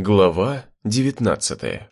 Глава девятнадцатая.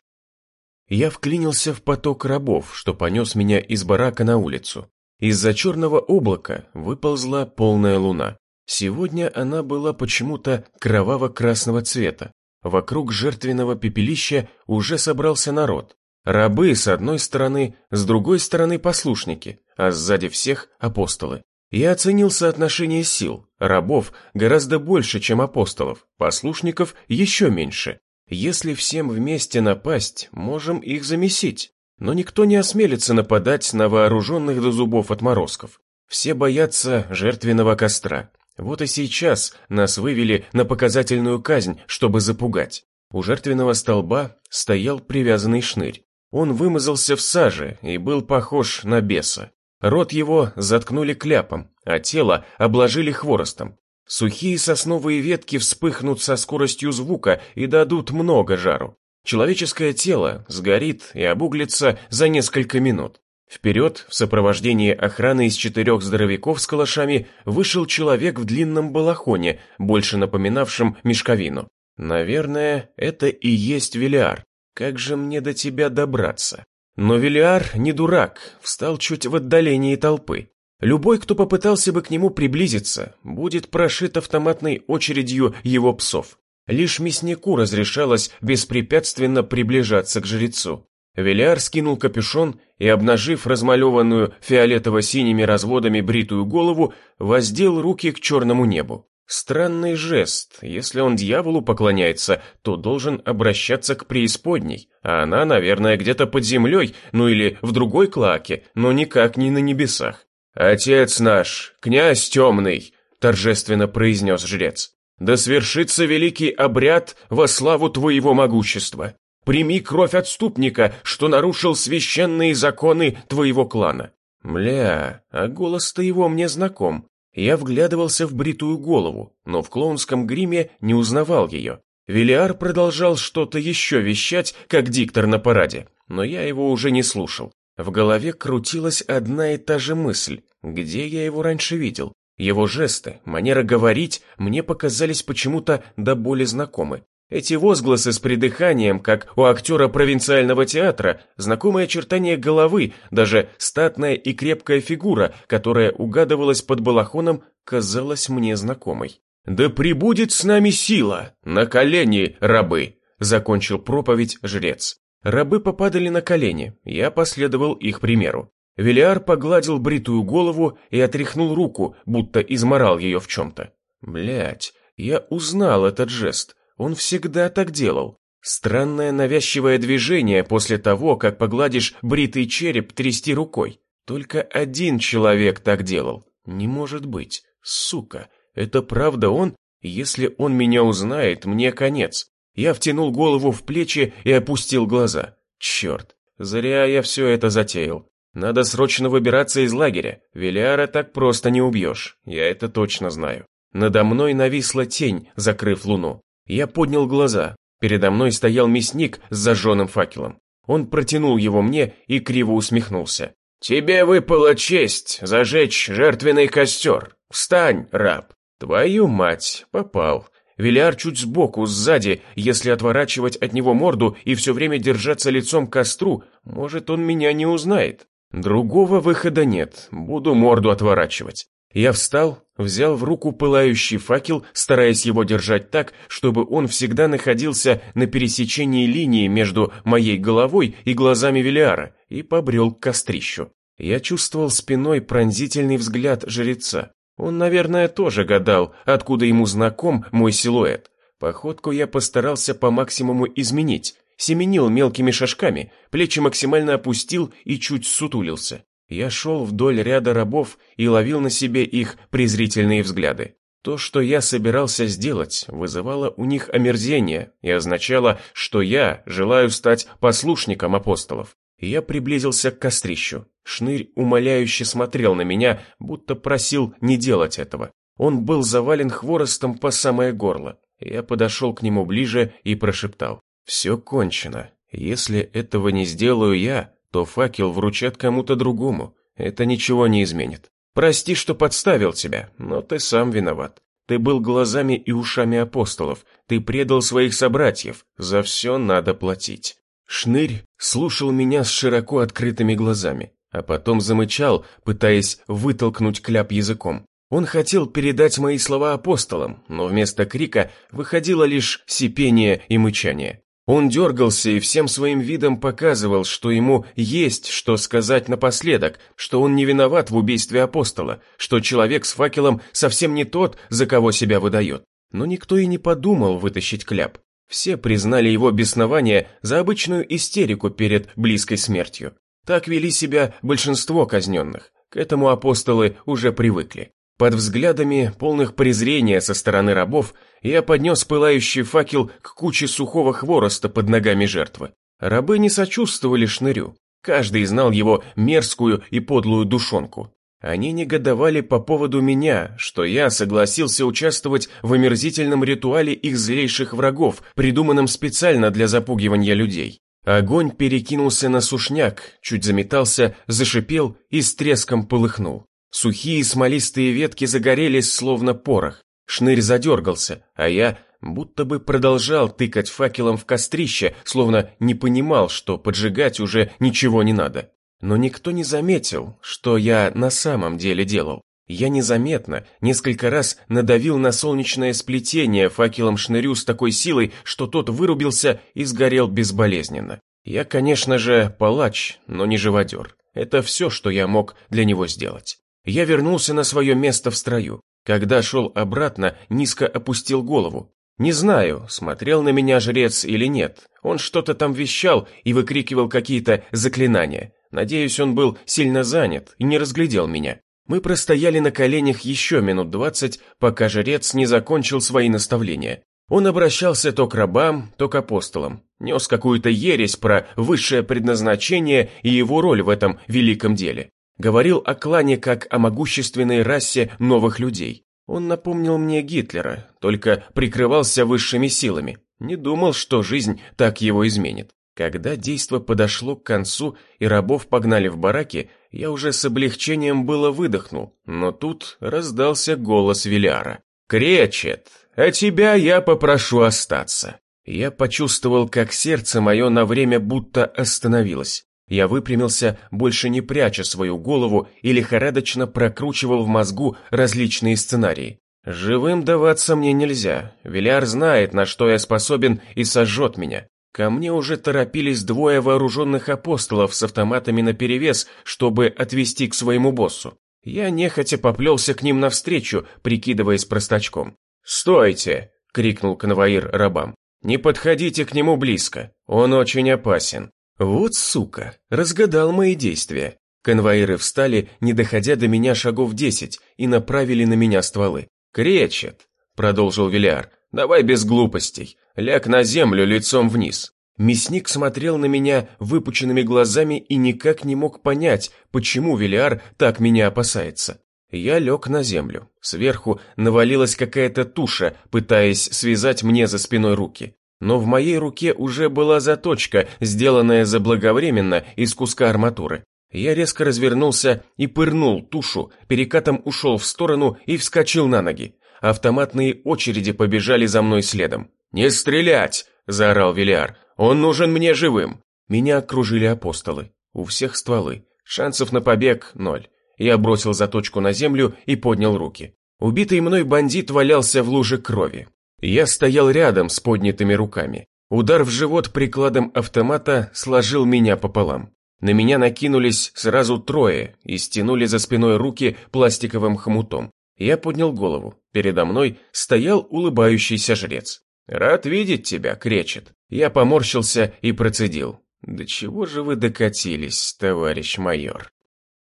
Я вклинился в поток рабов, что понес меня из барака на улицу. Из-за черного облака выползла полная луна. Сегодня она была почему-то кроваво-красного цвета. Вокруг жертвенного пепелища уже собрался народ. Рабы с одной стороны, с другой стороны послушники, а сзади всех апостолы. Я оценил соотношение сил. Рабов гораздо больше, чем апостолов, послушников еще меньше. Если всем вместе напасть, можем их замесить. Но никто не осмелится нападать на вооруженных до зубов отморозков. Все боятся жертвенного костра. Вот и сейчас нас вывели на показательную казнь, чтобы запугать. У жертвенного столба стоял привязанный шнырь. Он вымазался в саже и был похож на беса. Рот его заткнули кляпом, а тело обложили хворостом. Сухие сосновые ветки вспыхнут со скоростью звука и дадут много жару. Человеческое тело сгорит и обуглится за несколько минут. Вперед, в сопровождении охраны из четырех здоровяков с калашами, вышел человек в длинном балахоне, больше напоминавшем мешковину. Наверное, это и есть Велиар. Как же мне до тебя добраться? Но Велиар не дурак, встал чуть в отдалении толпы. Любой, кто попытался бы к нему приблизиться, будет прошит автоматной очередью его псов. Лишь мяснику разрешалось беспрепятственно приближаться к жрецу. Велиар скинул капюшон и, обнажив размалеванную фиолетово-синими разводами бритую голову, воздел руки к черному небу. Странный жест. Если он дьяволу поклоняется, то должен обращаться к преисподней, а она, наверное, где-то под землей, ну или в другой клаке, но никак не на небесах. «Отец наш, князь темный», — торжественно произнес жрец, «да свершится великий обряд во славу твоего могущества. Прими кровь отступника, что нарушил священные законы твоего клана». Мля, а голос-то его мне знаком. Я вглядывался в бритую голову, но в клоунском гриме не узнавал ее. Велиар продолжал что-то еще вещать, как диктор на параде, но я его уже не слушал. В голове крутилась одна и та же мысль. Где я его раньше видел? Его жесты, манера говорить мне показались почему-то до боли знакомы. Эти возгласы с придыханием, как у актера провинциального театра, знакомые очертания головы, даже статная и крепкая фигура, которая угадывалась под балахоном, казалась мне знакомой. «Да прибудет с нами сила! На колени, рабы!» — закончил проповедь жрец. Рабы попадали на колени, я последовал их примеру. Велиар погладил бритую голову и отряхнул руку, будто изморал ее в чем-то. Блять, я узнал этот жест. Он всегда так делал. Странное навязчивое движение после того, как погладишь бритый череп трясти рукой. Только один человек так делал. Не может быть. Сука, это правда он? Если он меня узнает, мне конец. Я втянул голову в плечи и опустил глаза. Черт, зря я все это затеял. Надо срочно выбираться из лагеря. Велиара так просто не убьешь, я это точно знаю. Надо мной нависла тень, закрыв луну. Я поднял глаза. Передо мной стоял мясник с зажженным факелом. Он протянул его мне и криво усмехнулся. «Тебе выпала честь зажечь жертвенный костер. Встань, раб!» «Твою мать, попал!» Велиар чуть сбоку, сзади, если отворачивать от него морду и все время держаться лицом к костру, может, он меня не узнает. Другого выхода нет, буду морду отворачивать. Я встал, взял в руку пылающий факел, стараясь его держать так, чтобы он всегда находился на пересечении линии между моей головой и глазами Велиара, и побрел к кострищу. Я чувствовал спиной пронзительный взгляд жреца. Он, наверное, тоже гадал, откуда ему знаком мой силуэт. Походку я постарался по максимуму изменить, семенил мелкими шажками, плечи максимально опустил и чуть сутулился. Я шел вдоль ряда рабов и ловил на себе их презрительные взгляды. То, что я собирался сделать, вызывало у них омерзение и означало, что я желаю стать послушником апостолов. Я приблизился к кострищу. Шнырь умоляюще смотрел на меня, будто просил не делать этого. Он был завален хворостом по самое горло. Я подошел к нему ближе и прошептал. «Все кончено. Если этого не сделаю я, то факел вручат кому-то другому. Это ничего не изменит. Прости, что подставил тебя, но ты сам виноват. Ты был глазами и ушами апостолов, ты предал своих собратьев, за все надо платить». Шнырь слушал меня с широко открытыми глазами, а потом замычал, пытаясь вытолкнуть кляп языком. Он хотел передать мои слова апостолам, но вместо крика выходило лишь сипение и мычание. Он дергался и всем своим видом показывал, что ему есть что сказать напоследок, что он не виноват в убийстве апостола, что человек с факелом совсем не тот, за кого себя выдает. Но никто и не подумал вытащить кляп. Все признали его беснование за обычную истерику перед близкой смертью. Так вели себя большинство казненных. К этому апостолы уже привыкли. Под взглядами, полных презрения со стороны рабов, я поднес пылающий факел к куче сухого хвороста под ногами жертвы. Рабы не сочувствовали шнырю. Каждый знал его мерзкую и подлую душонку. Они негодовали по поводу меня, что я согласился участвовать в омерзительном ритуале их злейших врагов, придуманном специально для запугивания людей. Огонь перекинулся на сушняк, чуть заметался, зашипел и с треском полыхнул. Сухие смолистые ветки загорелись, словно порох. Шнырь задергался, а я будто бы продолжал тыкать факелом в кострище, словно не понимал, что поджигать уже ничего не надо. Но никто не заметил, что я на самом деле делал. Я незаметно несколько раз надавил на солнечное сплетение факелом шнырю с такой силой, что тот вырубился и сгорел безболезненно. Я, конечно же, палач, но не живодер. Это все, что я мог для него сделать. Я вернулся на свое место в строю. Когда шел обратно, низко опустил голову. Не знаю, смотрел на меня жрец или нет. Он что-то там вещал и выкрикивал какие-то заклинания. Надеюсь, он был сильно занят и не разглядел меня. Мы простояли на коленях еще минут двадцать, пока жрец не закончил свои наставления. Он обращался то к рабам, то к апостолам, нес какую-то ересь про высшее предназначение и его роль в этом великом деле. Говорил о клане как о могущественной расе новых людей. Он напомнил мне Гитлера, только прикрывался высшими силами. Не думал, что жизнь так его изменит. Когда действо подошло к концу и рабов погнали в бараки, я уже с облегчением было выдохнул, но тут раздался голос Виляра. «Кречет, а тебя я попрошу остаться». Я почувствовал, как сердце мое на время будто остановилось. Я выпрямился, больше не пряча свою голову и лихорадочно прокручивал в мозгу различные сценарии. Живым даваться мне нельзя. Виляр знает, на что я способен, и сожжет меня. Ко мне уже торопились двое вооруженных апостолов с автоматами наперевес, чтобы отвести к своему боссу. Я нехотя поплелся к ним навстречу, прикидываясь простачком. «Стойте!» — крикнул конвоир рабам. «Не подходите к нему близко, он очень опасен». Вот сука, разгадал мои действия. Конвоиры встали, не доходя до меня шагов десять, и направили на меня стволы. «Кречет», — продолжил Виляр, — «давай без глупостей, ляг на землю лицом вниз». Мясник смотрел на меня выпученными глазами и никак не мог понять, почему Велиар так меня опасается. Я лег на землю. Сверху навалилась какая-то туша, пытаясь связать мне за спиной руки. Но в моей руке уже была заточка, сделанная заблаговременно из куска арматуры. Я резко развернулся и пырнул тушу, перекатом ушел в сторону и вскочил на ноги. Автоматные очереди побежали за мной следом. «Не стрелять!» – заорал Велиар. «Он нужен мне живым!» Меня окружили апостолы. У всех стволы. Шансов на побег – ноль. Я бросил заточку на землю и поднял руки. Убитый мной бандит валялся в луже крови. Я стоял рядом с поднятыми руками. Удар в живот прикладом автомата сложил меня пополам. На меня накинулись сразу трое и стянули за спиной руки пластиковым хомутом. Я поднял голову. Передо мной стоял улыбающийся жрец. «Рад видеть тебя, кречет». Я поморщился и процедил. «Да чего же вы докатились, товарищ майор?»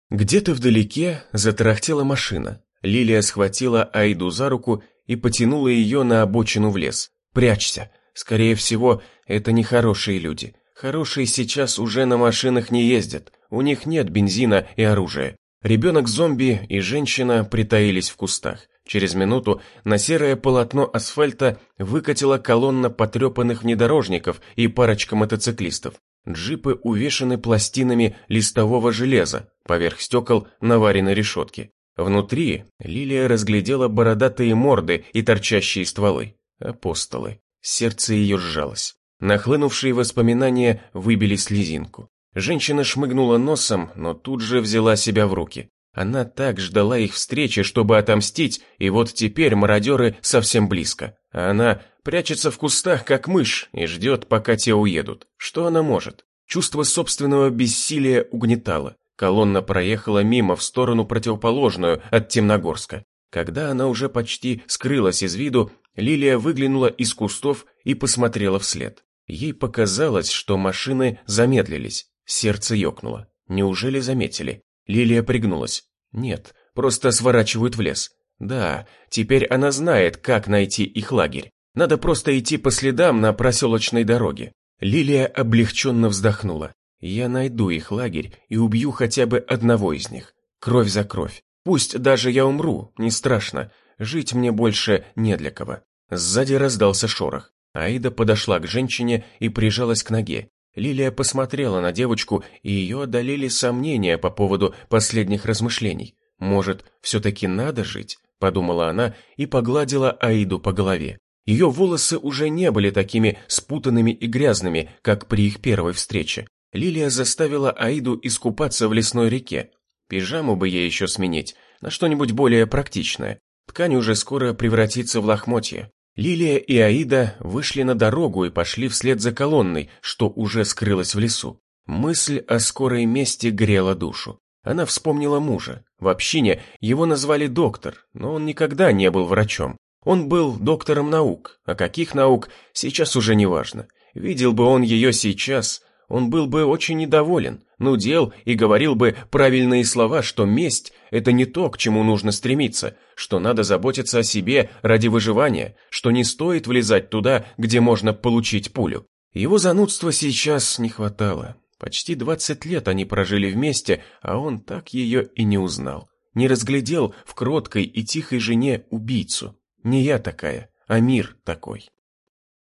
Где-то вдалеке затарахтела машина. Лилия схватила Айду за руку и потянула ее на обочину в лес. «Прячься! Скорее всего, это не хорошие люди. Хорошие сейчас уже на машинах не ездят. У них нет бензина и оружия. Ребенок-зомби и женщина притаились в кустах. Через минуту на серое полотно асфальта выкатила колонна потрепанных внедорожников и парочка мотоциклистов. Джипы увешаны пластинами листового железа, поверх стекол наварены решетки. Внутри Лилия разглядела бородатые морды и торчащие стволы. Апостолы. Сердце ее сжалось. Нахлынувшие воспоминания выбили слезинку. Женщина шмыгнула носом, но тут же взяла себя в руки. Она так ждала их встречи, чтобы отомстить, и вот теперь мародеры совсем близко. А она прячется в кустах, как мышь, и ждет, пока те уедут. Что она может? Чувство собственного бессилия угнетало. Колонна проехала мимо в сторону противоположную от Темногорска. Когда она уже почти скрылась из виду, Лилия выглянула из кустов и посмотрела вслед. Ей показалось, что машины замедлились. Сердце ёкнуло. Неужели заметили? Лилия пригнулась. Нет, просто сворачивают в лес. Да, теперь она знает, как найти их лагерь. Надо просто идти по следам на проселочной дороге. Лилия облегченно вздохнула. Я найду их лагерь и убью хотя бы одного из них. Кровь за кровь. Пусть даже я умру, не страшно. Жить мне больше не для кого. Сзади раздался шорох. Аида подошла к женщине и прижалась к ноге. Лилия посмотрела на девочку, и ее одолели сомнения по поводу последних размышлений. «Может, все-таки надо жить?» – подумала она и погладила Аиду по голове. Ее волосы уже не были такими спутанными и грязными, как при их первой встрече. Лилия заставила Аиду искупаться в лесной реке. Пижаму бы ей еще сменить, на что-нибудь более практичное. Ткань уже скоро превратится в лохмотье. Лилия и Аида вышли на дорогу и пошли вслед за колонной, что уже скрылась в лесу. Мысль о скорой мести грела душу. Она вспомнила мужа. В общине его назвали доктор, но он никогда не был врачом. Он был доктором наук, а каких наук, сейчас уже не важно. Видел бы он ее сейчас, он был бы очень недоволен, нудел и говорил бы правильные слова, что месть – это не то, к чему нужно стремиться, что надо заботиться о себе ради выживания, что не стоит влезать туда, где можно получить пулю. Его занудства сейчас не хватало. Почти двадцать лет они прожили вместе, а он так ее и не узнал. Не разглядел в кроткой и тихой жене убийцу. Не я такая, а мир такой.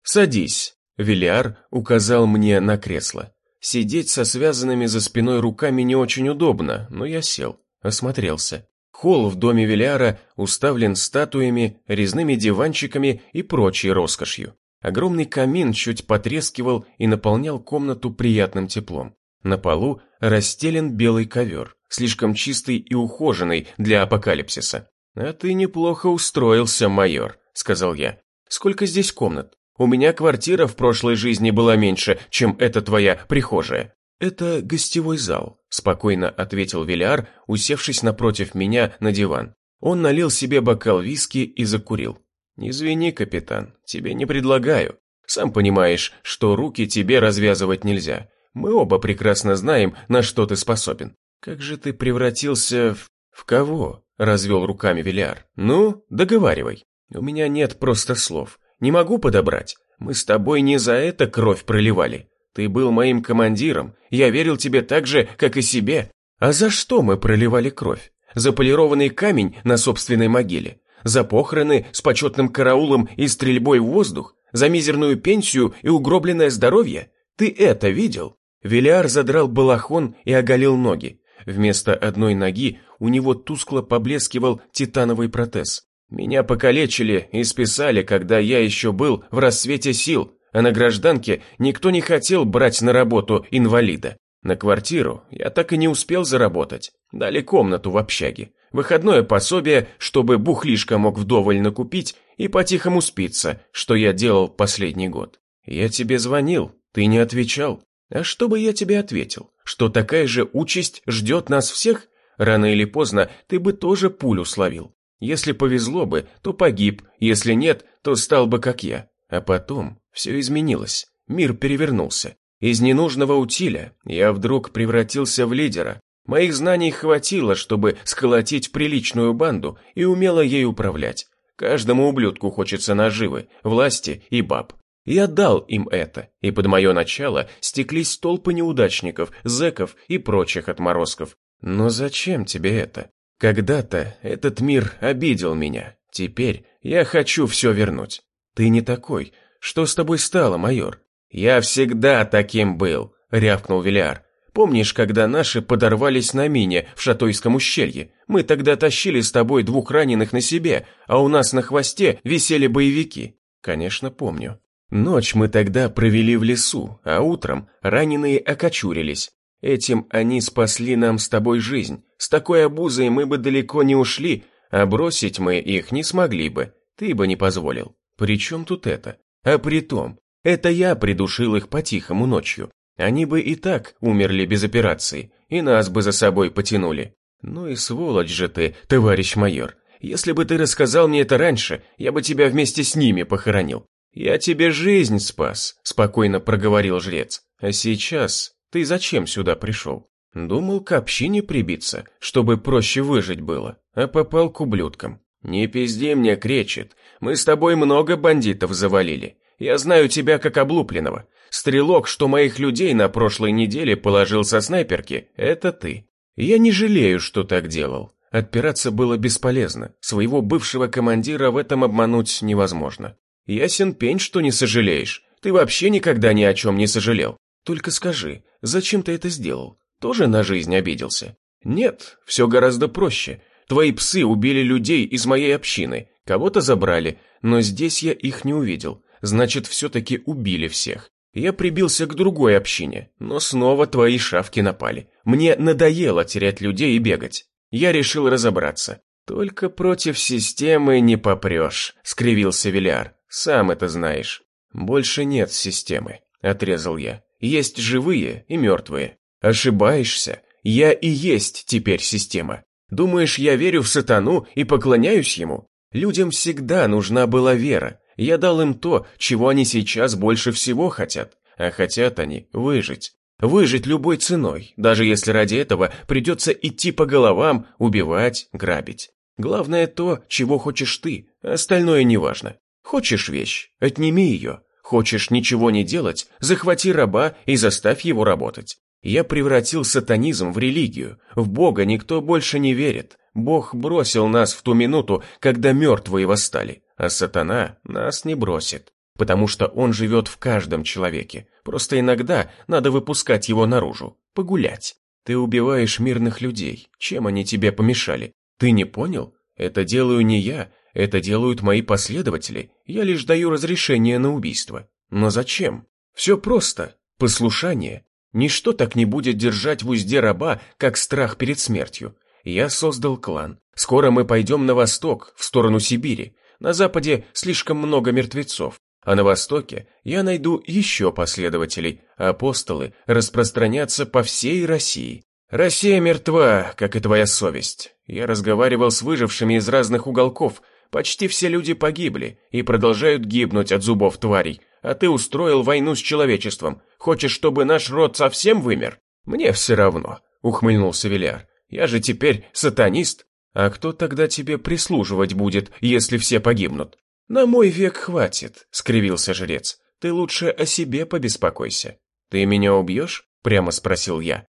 «Садись», Велиар указал мне на кресло. Сидеть со связанными за спиной руками не очень удобно, но я сел, осмотрелся. Холл в доме Велиара уставлен статуями, резными диванчиками и прочей роскошью. Огромный камин чуть потрескивал и наполнял комнату приятным теплом. На полу расстелен белый ковер, слишком чистый и ухоженный для апокалипсиса. «А ты неплохо устроился, майор», — сказал я. «Сколько здесь комнат?» У меня квартира в прошлой жизни была меньше, чем эта твоя прихожая». «Это гостевой зал», – спокойно ответил Виляр, усевшись напротив меня на диван. Он налил себе бокал виски и закурил. «Извини, капитан, тебе не предлагаю. Сам понимаешь, что руки тебе развязывать нельзя. Мы оба прекрасно знаем, на что ты способен. Как же ты превратился в... в кого?» – развел руками Виляр. «Ну, договаривай. У меня нет просто слов не могу подобрать. Мы с тобой не за это кровь проливали. Ты был моим командиром, я верил тебе так же, как и себе. А за что мы проливали кровь? За полированный камень на собственной могиле? За похороны с почетным караулом и стрельбой в воздух? За мизерную пенсию и угробленное здоровье? Ты это видел? Велиар задрал балахон и оголил ноги. Вместо одной ноги у него тускло поблескивал титановый протез. Меня покалечили и списали, когда я еще был в рассвете сил, а на гражданке никто не хотел брать на работу инвалида. На квартиру я так и не успел заработать. Дали комнату в общаге. Выходное пособие, чтобы бухлишка мог вдоволь накупить и по-тихому спиться, что я делал последний год. Я тебе звонил, ты не отвечал. А что бы я тебе ответил? Что такая же участь ждет нас всех? Рано или поздно ты бы тоже пулю словил. Если повезло бы, то погиб, если нет, то стал бы как я. А потом все изменилось, мир перевернулся. Из ненужного утиля я вдруг превратился в лидера. Моих знаний хватило, чтобы сколотить приличную банду и умело ей управлять. Каждому ублюдку хочется наживы, власти и баб. Я дал им это, и под мое начало стеклись толпы неудачников, зэков и прочих отморозков. Но зачем тебе это? Когда-то этот мир обидел меня. Теперь я хочу все вернуть. Ты не такой. Что с тобой стало, майор? Я всегда таким был, рявкнул Виляр. Помнишь, когда наши подорвались на мине в Шатойском ущелье? Мы тогда тащили с тобой двух раненых на себе, а у нас на хвосте висели боевики. Конечно, помню. Ночь мы тогда провели в лесу, а утром раненые окочурились. Этим они спасли нам с тобой жизнь. С такой обузой мы бы далеко не ушли, а бросить мы их не смогли бы. Ты бы не позволил. При чем тут это? А при том, это я придушил их по-тихому ночью. Они бы и так умерли без операции, и нас бы за собой потянули. Ну и сволочь же ты, товарищ майор. Если бы ты рассказал мне это раньше, я бы тебя вместе с ними похоронил. Я тебе жизнь спас, спокойно проговорил жрец. А сейчас ты зачем сюда пришел? Думал к общине прибиться, чтобы проще выжить было, а попал к ублюдкам. Не пизди мне, кречет. Мы с тобой много бандитов завалили. Я знаю тебя как облупленного. Стрелок, что моих людей на прошлой неделе положил со снайперки, это ты. Я не жалею, что так делал. Отпираться было бесполезно. Своего бывшего командира в этом обмануть невозможно. Ясен пень, что не сожалеешь. Ты вообще никогда ни о чем не сожалел. Только скажи, зачем ты это сделал? Тоже на жизнь обиделся? Нет, все гораздо проще. Твои псы убили людей из моей общины. Кого-то забрали, но здесь я их не увидел. Значит, все-таки убили всех. Я прибился к другой общине, но снова твои шавки напали. Мне надоело терять людей и бегать. Я решил разобраться. Только против системы не попрешь, скривился Виляр. Сам это знаешь. Больше нет системы, отрезал я. Есть живые и мертвые. Ошибаешься. Я и есть теперь система. Думаешь, я верю в сатану и поклоняюсь ему? Людям всегда нужна была вера. Я дал им то, чего они сейчас больше всего хотят. А хотят они выжить. Выжить любой ценой, даже если ради этого придется идти по головам, убивать, грабить. Главное то, чего хочешь ты, остальное неважно. Хочешь вещь, отними ее. Хочешь ничего не делать, захвати раба и заставь его работать. Я превратил сатанизм в религию. В Бога никто больше не верит. Бог бросил нас в ту минуту, когда мертвые восстали, а сатана нас не бросит потому что он живет в каждом человеке. Просто иногда надо выпускать его наружу, погулять. Ты убиваешь мирных людей. Чем они тебе помешали? Ты не понял? Это делаю не я, это делают мои последователи. Я лишь даю разрешение на убийство. Но зачем? Все просто. Послушание. Ничто так не будет держать в узде раба, как страх перед смертью. Я создал клан. Скоро мы пойдем на восток, в сторону Сибири. На западе слишком много мертвецов а на Востоке я найду еще последователей, апостолы распространятся по всей России. Россия мертва, как и твоя совесть. Я разговаривал с выжившими из разных уголков, почти все люди погибли и продолжают гибнуть от зубов тварей, а ты устроил войну с человечеством. Хочешь, чтобы наш род совсем вымер? Мне все равно, ухмыльнулся Виляр. Я же теперь сатанист. А кто тогда тебе прислуживать будет, если все погибнут? «На мой век хватит», — скривился жрец. «Ты лучше о себе побеспокойся». «Ты меня убьешь?» — прямо спросил я.